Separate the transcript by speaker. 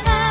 Speaker 1: さ